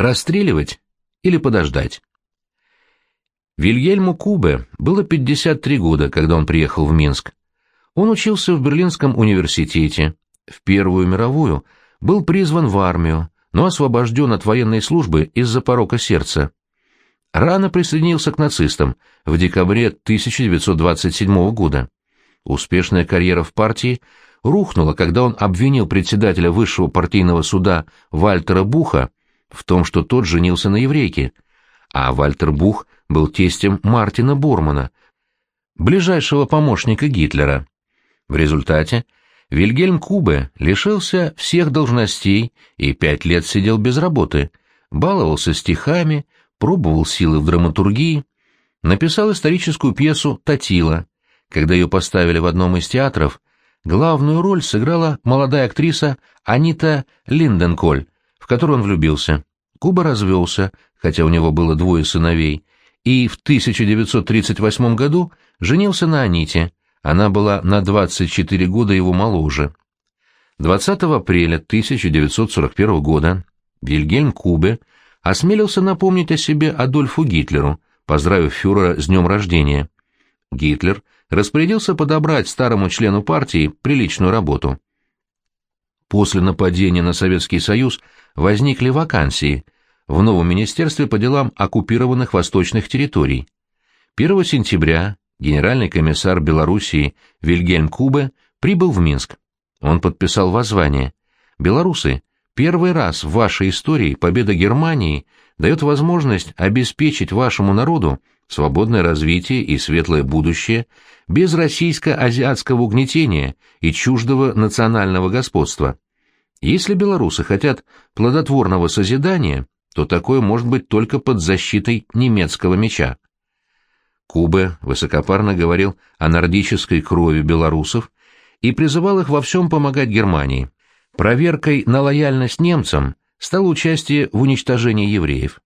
расстреливать или подождать. Вильгельму Кубе было 53 года, когда он приехал в Минск. Он учился в Берлинском университете, в Первую мировую, был призван в армию, но освобожден от военной службы из-за порока сердца. Рано присоединился к нацистам в декабре 1927 года. Успешная карьера в партии рухнула, когда он обвинил председателя высшего партийного суда Вальтера Буха в том, что тот женился на еврейке, а Вальтер Бух был тестем Мартина Бормана, ближайшего помощника Гитлера. В результате Вильгельм Кубе лишился всех должностей и пять лет сидел без работы, баловался стихами, пробовал силы в драматургии, написал историческую пьесу «Татила». Когда ее поставили в одном из театров, главную роль сыграла молодая актриса Анита Линденколь, которую он влюбился. Куба развелся, хотя у него было двое сыновей, и в 1938 году женился на Аните, она была на 24 года его моложе. 20 апреля 1941 года Вильгельм Кубе осмелился напомнить о себе Адольфу Гитлеру, поздравив фюрера с днем рождения. Гитлер распорядился подобрать старому члену партии приличную работу. После нападения на Советский Союз возникли вакансии в новом министерстве по делам оккупированных восточных территорий. 1 сентября генеральный комиссар Белоруссии Вильгельм Кубе прибыл в Минск. Он подписал воззвание. «Белорусы, первый раз в вашей истории победа Германии дает возможность обеспечить вашему народу свободное развитие и светлое будущее без российско-азиатского угнетения и чуждого национального господства. Если белорусы хотят плодотворного созидания, то такое может быть только под защитой немецкого меча. Кубе высокопарно говорил о нордической крови белорусов и призывал их во всем помогать Германии. Проверкой на лояльность немцам стало участие в уничтожении евреев.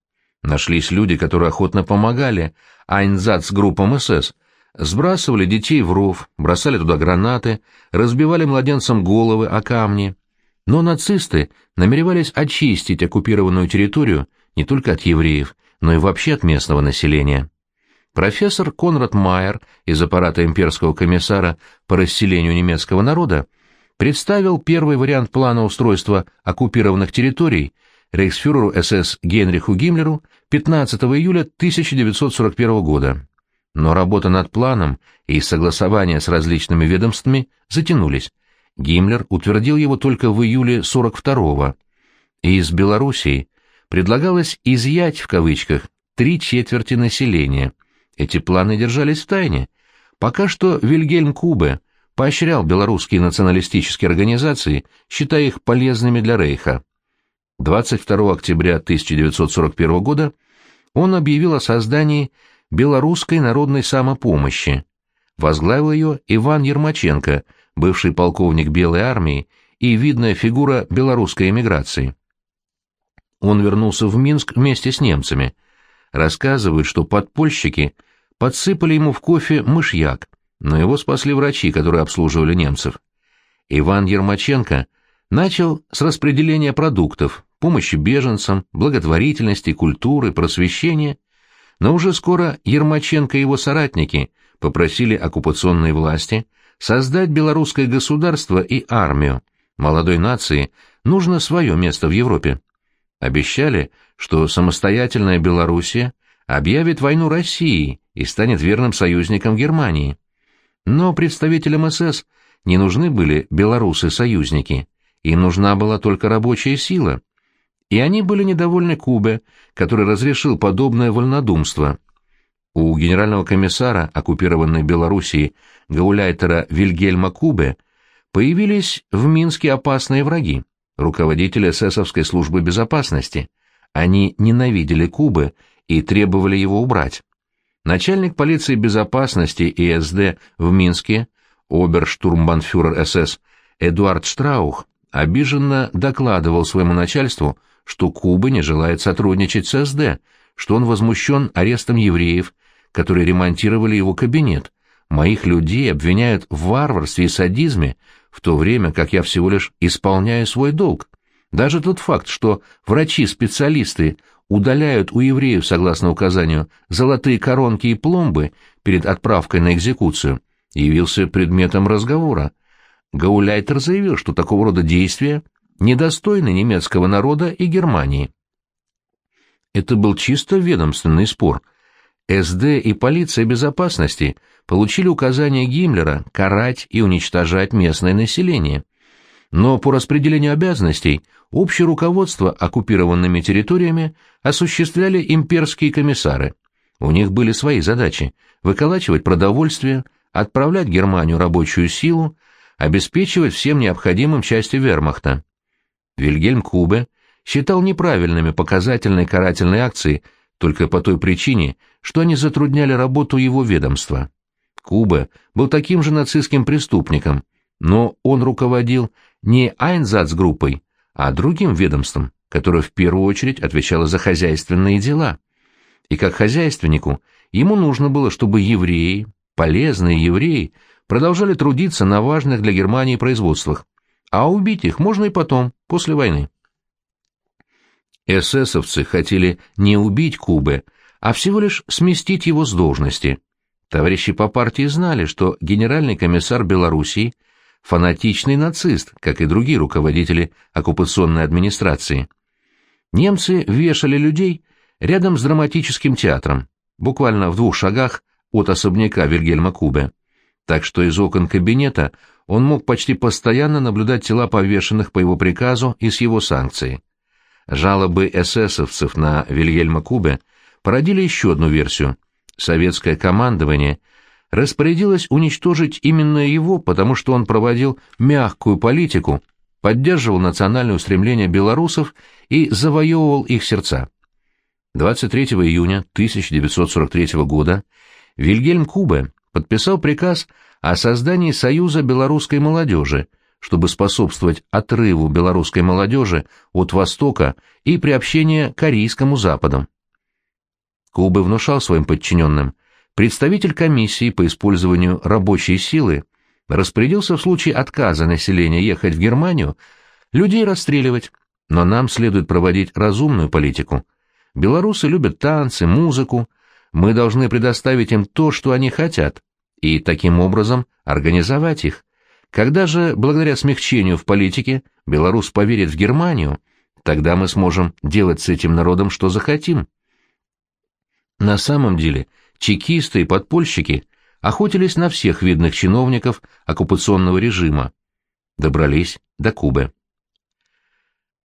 Нашлись люди, которые охотно помогали Айнзац-группам СС, сбрасывали детей в ров, бросали туда гранаты, разбивали младенцам головы о камни. Но нацисты намеревались очистить оккупированную территорию не только от евреев, но и вообще от местного населения. Профессор Конрад Майер из аппарата имперского комиссара по расселению немецкого народа представил первый вариант плана устройства оккупированных территорий рейхсфюреру СС Генриху Гиммлеру 15 июля 1941 года. Но работа над планом и согласование с различными ведомствами затянулись. Гиммлер утвердил его только в июле 42-го. Из Белоруссии предлагалось «изъять» в кавычках три четверти населения – эти планы держались в тайне. Пока что Вильгельм Кубе поощрял белорусские националистические организации, считая их полезными для Рейха. 22 октября 1941 года он объявил о создании Белорусской народной самопомощи. Возглавил ее Иван Ермаченко, бывший полковник Белой армии и видная фигура белорусской эмиграции. Он вернулся в Минск вместе с немцами. Рассказывают, что подпольщики подсыпали ему в кофе мышьяк, но его спасли врачи, которые обслуживали немцев. Иван Ермаченко начал с распределения продуктов, помощи беженцам, благотворительности, культуры, просвещения, но уже скоро Ермаченко и его соратники попросили оккупационные власти создать белорусское государство и армию. Молодой нации нужно свое место в Европе. Обещали, что самостоятельная Белоруссия объявит войну России и станет верным союзником Германии. Но представителям СС не нужны были белорусы-союзники, им нужна была только рабочая сила. И они были недовольны Кубе, который разрешил подобное вольнодумство. У генерального комиссара оккупированной Белоруссии Гауляйтера Вильгельма Кубе появились в Минске опасные враги, руководители эсэсовской службы безопасности. Они ненавидели Кубы и требовали его убрать. Начальник полиции безопасности ИСД в Минске, оберштурмбанфюрер СС Эдуард Штраух, обиженно докладывал своему начальству, что Куба не желает сотрудничать с СД, что он возмущен арестом евреев, которые ремонтировали его кабинет. Моих людей обвиняют в варварстве и садизме, в то время как я всего лишь исполняю свой долг. Даже тот факт, что врачи-специалисты удаляют у евреев, согласно указанию, золотые коронки и пломбы перед отправкой на экзекуцию, явился предметом разговора. Гауляйтер заявил, что такого рода действия недостойны немецкого народа и Германии. Это был чисто ведомственный спор. СД и полиция безопасности получили указание Гиммлера карать и уничтожать местное население. Но по распределению обязанностей общее руководство оккупированными территориями осуществляли имперские комиссары. У них были свои задачи – выколачивать продовольствие, отправлять Германию рабочую силу, обеспечивать всем необходимым части вермахта. Вильгельм Кубе считал неправильными показательные карательные акции только по той причине, что они затрудняли работу его ведомства. Кубе был таким же нацистским преступником, но он руководил не Айнзац-группой, а другим ведомством, которое в первую очередь отвечало за хозяйственные дела. И как хозяйственнику ему нужно было, чтобы евреи, полезные евреи, продолжали трудиться на важных для Германии производствах, а убить их можно и потом, после войны. Эсэсовцы хотели не убить Кубы, а всего лишь сместить его с должности. Товарищи по партии знали, что генеральный комиссар Белоруссии – фанатичный нацист, как и другие руководители оккупационной администрации. Немцы вешали людей рядом с драматическим театром, буквально в двух шагах от особняка Вильгельма Кубе. Так что из окон кабинета он мог почти постоянно наблюдать тела повешенных по его приказу и с его санкцией. Жалобы эсэсовцев на Вильгельма Кубе породили еще одну версию. Советское командование распорядилось уничтожить именно его, потому что он проводил мягкую политику, поддерживал национальные устремления белорусов и завоевывал их сердца. 23 июня 1943 года Вильгельм Кубе подписал приказ о создании Союза белорусской молодежи, чтобы способствовать отрыву белорусской молодежи от Востока и приобщения к Корейскому Западу. Кубы внушал своим подчиненным, представитель комиссии по использованию рабочей силы распорядился в случае отказа населения ехать в Германию людей расстреливать, но нам следует проводить разумную политику. Белорусы любят танцы, музыку, мы должны предоставить им то, что они хотят, и таким образом организовать их. Когда же, благодаря смягчению в политике, Беларусь поверит в Германию, тогда мы сможем делать с этим народом, что захотим. На самом деле, чекисты и подпольщики охотились на всех видных чиновников оккупационного режима. Добрались до Кубы.